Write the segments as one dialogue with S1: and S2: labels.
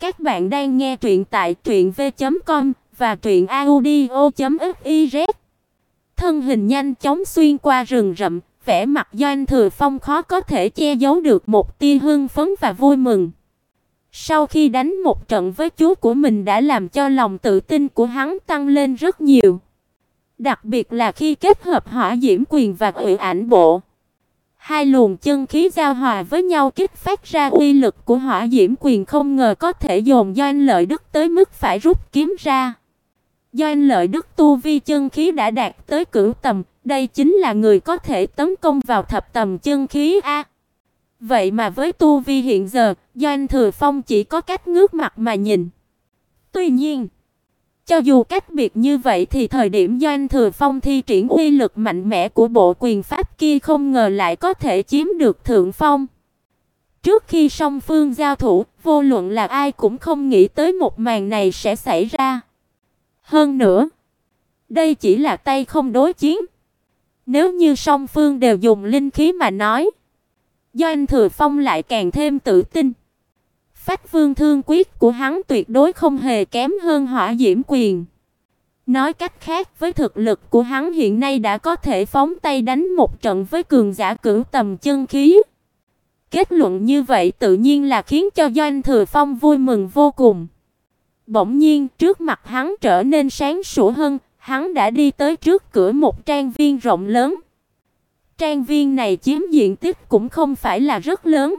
S1: Các bạn đang nghe truyện tại truyệnv.com và truyệnaudio.fiz. Thân hình nhanh chóng xuyên qua rừng rậm, vẻ mặt Doanh Thừa Phong khó có thể che giấu được một tia hưng phấn và vui mừng. Sau khi đánh một trận với chú của mình đã làm cho lòng tự tin của hắn tăng lên rất nhiều. Đặc biệt là khi kết hợp hỏa diễm quyền và ủy ảnh bộ. Hai luồng chân khí giao hòa với nhau kích phát ra uy lực của hỏa diễm quyền không ngờ có thể dồn Doanh Lợi Đức tới mức phải rút kiếm ra. Doanh Lợi Đức tu vi chân khí đã đạt tới cửu tầm, đây chính là người có thể tấn công vào thập tầm chân khí a. Vậy mà với tu vi hiện giờ, Doanh Thừa Phong chỉ có cách ngước mặt mà nhìn. Tuy nhiên, cho dù cách biệt như vậy thì thời điểm Doanh Thừa Phong thi triển uy lực mạnh mẽ của bộ quyền pháp kia không ngờ lại có thể chiếm được thượng phong. Trước khi song phương giao thủ, vô luận là ai cũng không nghĩ tới một màn này sẽ xảy ra. Hơn nữa, đây chỉ là tay không đối chiến. Nếu như song phương đều dùng linh khí mà nói, Doanh Thừa Phong lại càng thêm tự tin. Phách Vương Thương Quyết của hắn tuyệt đối không hề kém hơn Hỏa Diễm Quyền. Nói cách khác, với thực lực của hắn hiện nay đã có thể phóng tay đánh một trận với cường giả cửu tầm chân khí. Kết luận như vậy tự nhiên là khiến cho Doanh Thừa Phong vui mừng vô cùng. Bỗng nhiên, trước mặt hắn trở nên sáng sủa hơn, hắn đã đi tới trước cửa một trang viên rộng lớn. Trang viên này chiếm diện tích cũng không phải là rất lớn.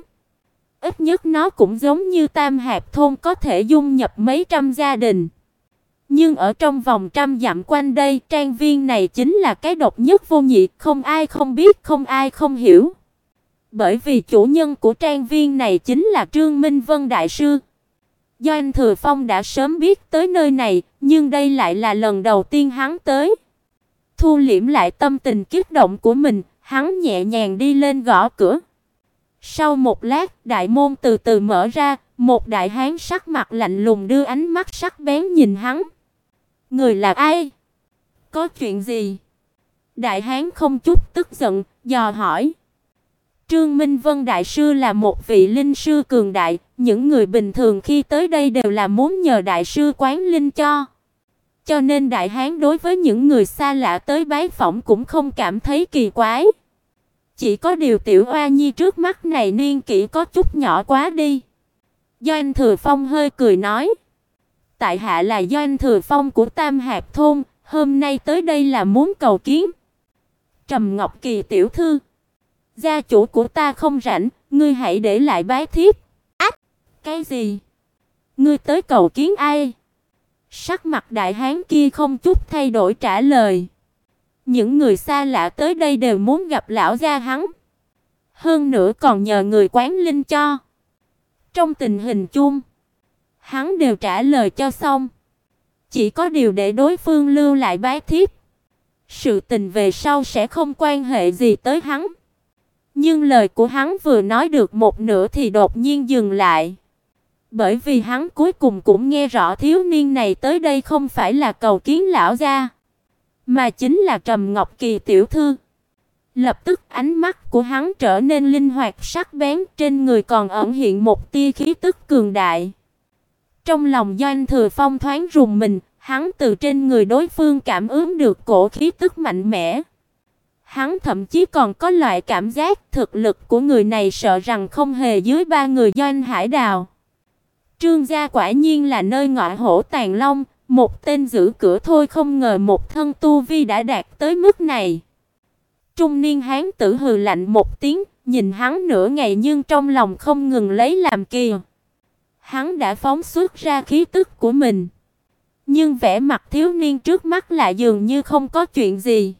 S1: Ít nhất nó cũng giống như Tam Hạp thôn có thể dung nhập mấy trăm gia đình. Nhưng ở trong vòng trăm dặm quanh đây, trang viên này chính là cái độc nhất vô nhị, không ai không biết, không ai không hiểu. Bởi vì chủ nhân của trang viên này chính là Trương Minh Vân đại sư. Do anh Thừa Phong đã sớm biết tới nơi này, nhưng đây lại là lần đầu tiên hắn tới. Thu liễm lại tâm tình kích động của mình, hắn nhẹ nhàng đi lên gõ cửa. Sau một lát, đại môn từ từ mở ra, một đại hán sắc mặt lạnh lùng đưa ánh mắt sắc bén nhìn hắn. Người là ai? Có chuyện gì? Đại hán không chút tức giận, dò hỏi. Trương Minh Vân đại sư là một vị linh sư cường đại, những người bình thường khi tới đây đều là muốn nhờ đại sư quán linh cho. Cho nên đại hán đối với những người xa lạ tới bái phỏng cũng không cảm thấy kỳ quái. Chỉ có điều tiểu oa nhi trước mắt này niên kỷ có chút nhỏ quá đi. Doanh Thừa Phong hơi cười nói, tại hạ là Doanh Thừa Phong của Tam Hạp thôn, hôm nay tới đây là muốn cầu kiến. Trầm Ngọc Kỳ tiểu thư, gia chủ của ta không rảnh, ngươi hãy để lại bái thiếp. Ách, cái gì? Ngươi tới cầu kiến ai? Sắc mặt đại hán kia không chút thay đổi trả lời. Những người xa lạ tới đây đều muốn gặp lão gia hắn. Hơn nữa còn nhờ người quán linh cho. Trong tình hình chung, hắn đều trả lời cho xong. Chỉ có điều để đối phương lưu lại bái thiếp. Sự tình về sau sẽ không quan hệ gì tới hắn. Nhưng lời của hắn vừa nói được một nửa thì đột nhiên dừng lại. Bởi vì hắn cuối cùng cũng nghe rõ thiếu niên này tới đây không phải là cầu kiến lão gia mà chính là Trầm Ngọc Kỳ tiểu thư. Lập tức ánh mắt của hắn trở nên linh hoạt sắc bén, trên người còn ẩn hiện một tia khí tức cường đại. Trong lòng Doanh Thừa Phong thoáng rùng mình, hắn từ trên người đối phương cảm ứng được cổ khí tức mạnh mẽ. Hắn thậm chí còn có loại cảm giác thực lực của người này sợ rằng không hề dưới ba người Doanh Hải Đào. Trương gia quả nhiên là nơi ngọa hổ tàn long, một tên giữ cửa thôi không ngờ một thân tu vi đã đạt tới mức này. Trung niên hán tử hừ lạnh một tiếng, nhìn hắn nửa ngày nhưng trong lòng không ngừng lấy làm kỳ. Hắn đã phóng xuất ra khí tức của mình. Nhưng vẻ mặt thiếu niên trước mắt lại dường như không có chuyện gì.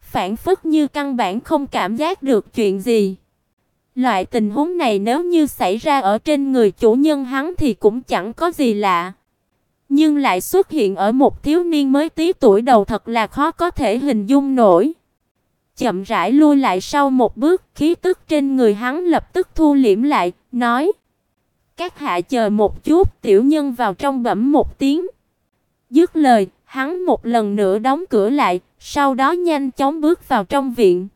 S1: Phản phất như căn bản không cảm giác được chuyện gì. Loại tình huống này nếu như xảy ra ở trên người chủ nhân hắn thì cũng chẳng có gì lạ nhưng lại xuất hiện ở một thiếu niên mới tí tuổi đầu thật là khó có thể hình dung nổi. Chậm rãi lui lại sau một bước, khí tức trên người hắn lập tức thu liễm lại, nói: "Các hạ chờ một chút." Tiểu nhân vào trong bẩm một tiếng. Dứt lời, hắn một lần nữa đóng cửa lại, sau đó nhanh chóng bước vào trong viện.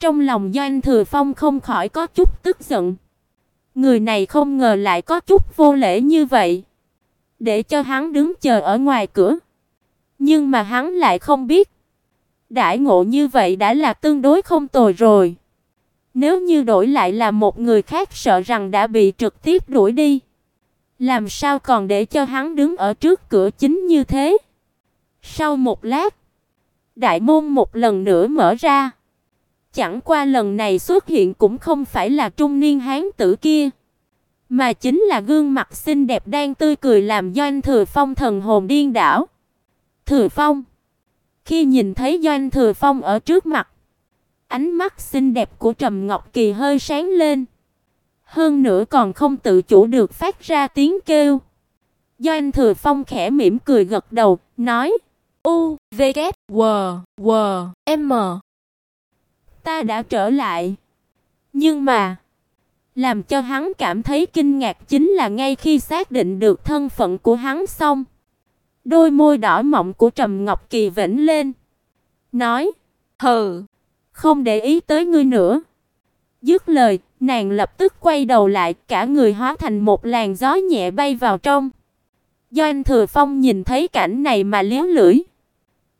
S1: Trong lòng Doanh Thừa Phong không khỏi có chút tức giận. Người này không ngờ lại có chút vô lễ như vậy, để cho hắn đứng chờ ở ngoài cửa. Nhưng mà hắn lại không biết, đại ngộ như vậy đã là tương đối không tồi rồi. Nếu như đổi lại là một người khác sợ rằng đã bị trực tiếp đuổi đi. Làm sao còn để cho hắn đứng ở trước cửa chính như thế? Sau một lát, đại môn một lần nữa mở ra. Chẳng qua lần này xuất hiện cũng không phải là trung niên hán tử kia, mà chính là gương mặt xinh đẹp đang tươi cười làm Doanh Thừa Phong thần hồn điên đảo. Thừa Phong. Khi nhìn thấy Doanh Thừa Phong ở trước mặt, ánh mắt xinh đẹp của Trầm Ngọc Kỳ hơi sáng lên. Hơn nữa còn không tự chủ được phát ra tiếng kêu. Doanh Thừa Phong khẽ mỉm cười gật đầu, nói: "U, V, K, W, W, M." Ta đã trở lại. Nhưng mà, làm cho hắn cảm thấy kinh ngạc chính là ngay khi xác định được thân phận của hắn xong, đôi môi đỏ mọng của Trầm Ngọc Kỳ vểnh lên, nói: "Hừ, không để ý tới ngươi nữa." Dứt lời, nàng lập tức quay đầu lại, cả người hóa thành một làn gió nhẹ bay vào trong. Doanh Thừa Phong nhìn thấy cảnh này mà liếu lưỡi.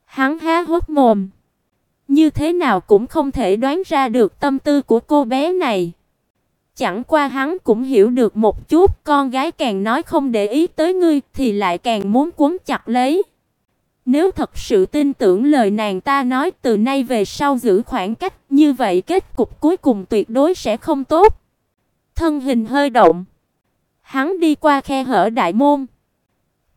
S1: Hắn há hốc mồm, như thế nào cũng không thể đoán ra được tâm tư của cô bé này. Chẳng qua hắn cũng hiểu được một chút, con gái càng nói không để ý tới ngươi thì lại càng muốn cuốn chặt lấy. Nếu thật sự tin tưởng lời nàng ta nói từ nay về sau giữ khoảng cách, như vậy kết cục cuối cùng tuyệt đối sẽ không tốt. Thân hình hơi động, hắn đi qua khe hở đại môn.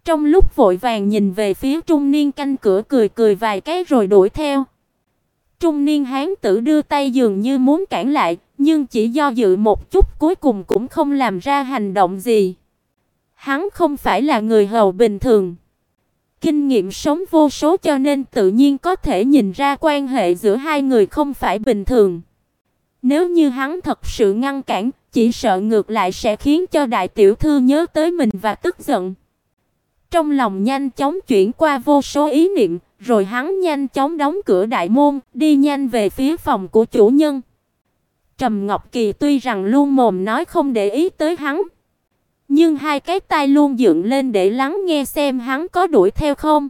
S1: Trong lúc vội vàng nhìn về phía trung niên canh cửa cười cười vài cái rồi đuổi theo. Trung niên hán tử đưa tay dường như muốn cản lại, nhưng chỉ do dự một chút cuối cùng cũng không làm ra hành động gì. Hắn không phải là người hầu bình thường kinh nghiệm sống vô số cho nên tự nhiên có thể nhìn ra quan hệ giữa hai người không phải bình thường. Nếu như hắn thật sự ngăn cản, chỉ sợ ngược lại sẽ khiến cho đại tiểu thư nhớ tới mình và tức giận. Trong lòng nhanh chóng chuyển qua vô số ý niệm, rồi hắn nhanh chóng đóng cửa đại môn, đi nhanh về phía phòng của chủ nhân. Trầm Ngọc Kỳ tuy rằng luôn mồm nói không để ý tới hắn, nhưng hai cái tai luôn dựng lên để lắng nghe xem hắn có đuổi theo không.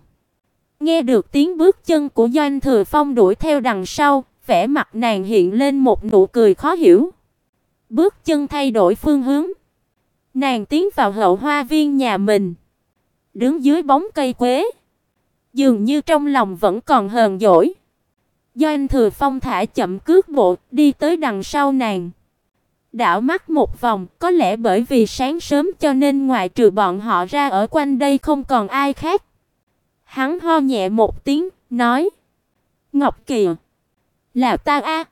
S1: Nghe được tiếng bước chân của Doanh Thừa Phong đuổi theo đằng sau, vẻ mặt nàng hiện lên một nụ cười khó hiểu. Bước chân thay đổi phương hướng. Nàng tiến vào hậu hoa viên nhà mình, đứng dưới bóng cây quế, dường như trong lòng vẫn còn hờn dỗi. Doanh Thừa Phong thả chậm cước bộ, đi tới đằng sau nàng đảo mắt một vòng, có lẽ bởi vì sáng sớm cho nên ngoài trừ bọn họ ra ở quanh đây không còn ai khác. Hắn ho nhẹ một tiếng, nói: "Ngọc Kỳ, là ta a."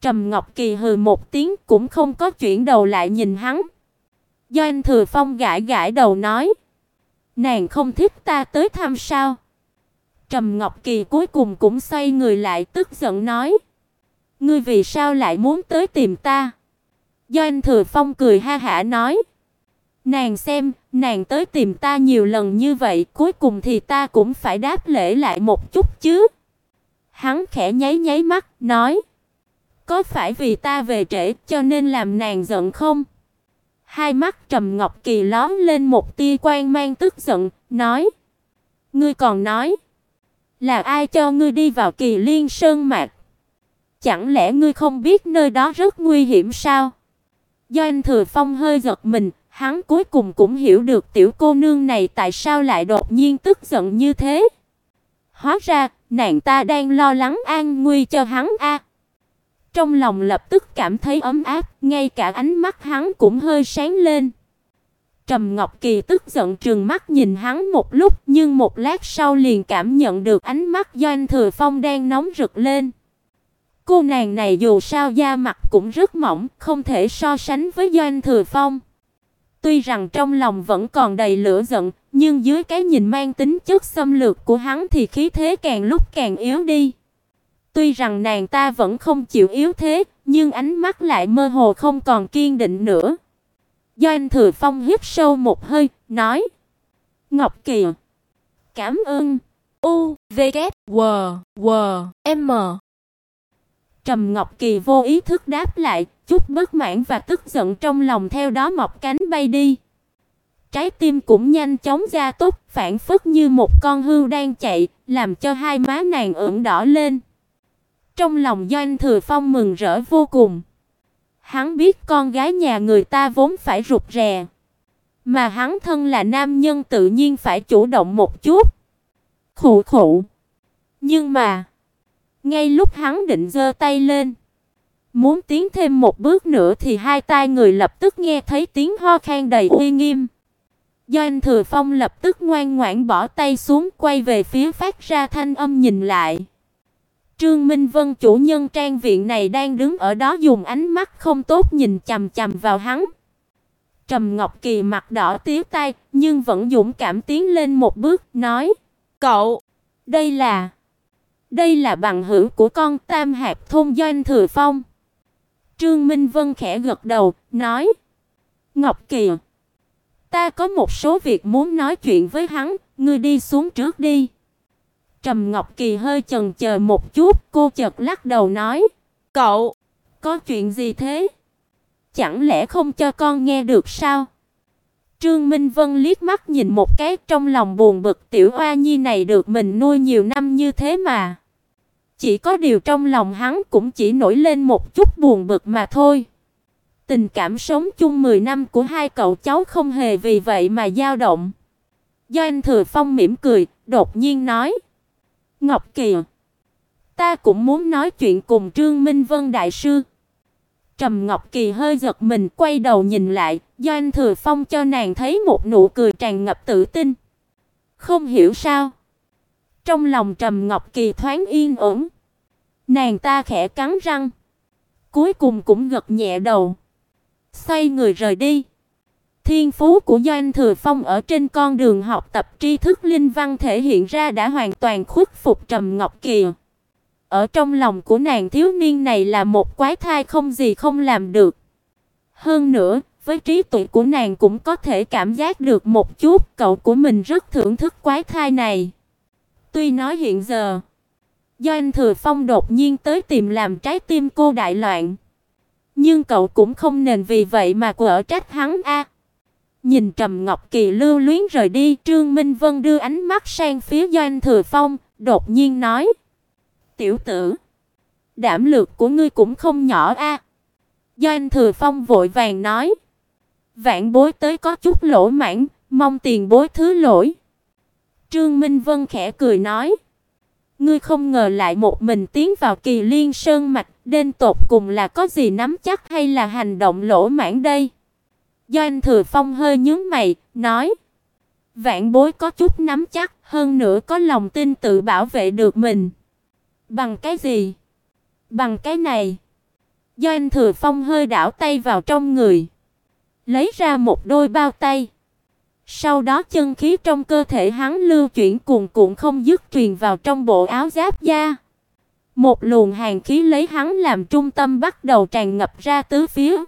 S1: Trầm Ngọc Kỳ hừ một tiếng cũng không có chuyển đầu lại nhìn hắn. Doanh Thừa Phong gãi gãi đầu nói: "Nàng không thích ta tới thăm sao?" Trầm Ngọc Kỳ cuối cùng cũng xoay người lại tức giận nói: "Ngươi vì sao lại muốn tới tìm ta?" Do Anh Thừa Phong cười ha hả nói: "Nàng xem, nàng tới tìm ta nhiều lần như vậy, cuối cùng thì ta cũng phải đáp lễ lại một chút chứ." Hắn khẽ nháy nháy mắt, nói: "Có phải vì ta về trễ cho nên làm nàng giận không?" Hai mắt Trầm Ngọc Kỳ lóe lên một tia quan mang tức giận, nói: "Ngươi còn nói, là ai cho ngươi đi vào Kỳ Liên Sơn mạc? Chẳng lẽ ngươi không biết nơi đó rất nguy hiểm sao?" Doanh Thừa Phong hơi giật mình, hắn cuối cùng cũng hiểu được tiểu cô nương này tại sao lại đột nhiên tức giận như thế. Hóa ra, nàng ta đang lo lắng an nguy cho hắn a. Trong lòng lập tức cảm thấy ấm áp, ngay cả ánh mắt hắn cũng hơi sáng lên. Trầm Ngọc Kỳ tức giận trừng mắt nhìn hắn một lúc, nhưng một lát sau liền cảm nhận được ánh mắt Doanh Thừa Phong đang nóng rực lên. Cô nàng này dù sao da mặt cũng rất mỏng, không thể so sánh với Doanh Thừa Phong. Tuy rằng trong lòng vẫn còn đầy lửa giận, nhưng dưới cái nhìn mang tính chất xâm lược của hắn thì khí thế càng lúc càng yếu đi. Tuy rằng nàng ta vẫn không chịu yếu thế, nhưng ánh mắt lại mơ hồ không còn kiên định nữa. Doanh Thừa Phong hít sâu một hơi, nói: "Ngọc Kỳ, cảm ơn." U, V, K, W, W, M Trầm Ngọc Kỳ vô ý thức đáp lại, chút bất mãn và tức giận trong lòng theo đó mọc cánh bay đi. Trái tim cũng nhanh chóng gia tốc, phản phất như một con hươu đang chạy, làm cho hai má nàng ửng đỏ lên. Trong lòng Doanh Thừa Phong mừng rỡ vô cùng. Hắn biết con gái nhà người ta vốn phải rụt rè, mà hắn thân là nam nhân tự nhiên phải chủ động một chút. Khụ khụ. Nhưng mà, ngay lúc hắn định giơ tay lên, muốn tiến thêm một bước nữa thì hai tai người lập tức nghe thấy tiếng ho khan đầy uy nghiêm. Doanh Thừa Phong lập tức ngoan ngoãn bỏ tay xuống, quay về phía phát ra thanh âm nhìn lại. Trương Minh Vân chủ nhân trang viện này đang đứng ở đó dùng ánh mắt không tốt nhìn chằm chằm vào hắn. Trầm Ngọc Kỳ mặt đỏ tía tai, nhưng vẫn dũng cảm tiến lên một bước, nói: "Cậu, đây là đây là bằng hữu của con Tam Hạp thôn Doanh Thừa Phong." Trương Minh Vân khẽ gật đầu, nói: "Ngọc Kỳ, ta có một số việc muốn nói chuyện với hắn, ngươi đi xuống trước đi." Trầm Ngọc Kỳ hơi chần chờ một chút, cô chợt lắc đầu nói: "Cậu, có chuyện gì thế? Chẳng lẽ không cho con nghe được sao?" Trương Minh Vân liếc mắt nhìn một cái, trong lòng buồn bực tiểu oa nhi này được mình nuôi nhiều năm như thế mà. Chỉ có điều trong lòng hắn cũng chỉ nổi lên một chút buồn bực mà thôi. Tình cảm sống chung 10 năm của hai cậu cháu không hề vì vậy mà dao động. Do anh Thừa Phong mỉm cười, đột nhiên nói: Ngọc Kỳ, ta cũng muốn nói chuyện cùng Trương Minh Vân đại sư. Trầm Ngọc Kỳ hơi giật mình quay đầu nhìn lại, do anh Thừa Phong cho nàng thấy một nụ cười tràn ngập tự tin. Không hiểu sao, trong lòng Trầm Ngọc Kỳ thoáng yên ổn. Nàng ta khẽ cắn răng, cuối cùng cũng gật nhẹ đầu, xoay người rời đi. Thiên phú của Doanh Thừa Phong ở trên con đường học tập tri thức linh văn thể hiện ra đã hoàn toàn khuất phục Trầm Ngọc Kỳ. Ở trong lòng của nàng thiếu niên này là một quái thai không gì không làm được. Hơn nữa, với trí tuệ của nàng cũng có thể cảm giác được một chút, cậu của mình rất thưởng thức quái thai này. Tuy nói hiện giờ, Doanh Thừa Phong đột nhiên tới tìm làm trái tim cô đại loạn, nhưng cậu cũng không nên vì vậy mà quở trách hắn a. Nhìn Trầm Ngọc Kỳ lưu luyến rời đi, Trương Minh Vân đưa ánh mắt sang phía Doanh Thừa Phong, đột nhiên nói: "Tiểu tử, đảm lược của ngươi cũng không nhỏ a." Doanh Thừa Phong vội vàng nói: "Vạn bối tới có chút lỗ mãn, mong tiền bối thứ lỗi." Trương Minh Vân khẽ cười nói: "Ngươi không ngờ lại một mình tiến vào Kỳ Liên Sơn mạch, đến tột cùng là có gì nắm chắc hay là hành động lỗ mãn đây?" Doanh Thừa Phong hơi nhướng mày, nói: "Vạn Bối có chút nắm chắc, hơn nữa có lòng tin tự bảo vệ được mình." "Bằng cái gì?" "Bằng cái này." Doanh Thừa Phong hơi đảo tay vào trong người, lấy ra một đôi bao tay. Sau đó chân khí trong cơ thể hắn lưu chuyển cuồn cuộn không dứt truyền vào trong bộ áo giáp da. Một luồng hàn khí lấy hắn làm trung tâm bắt đầu tràn ngập ra tứ phía.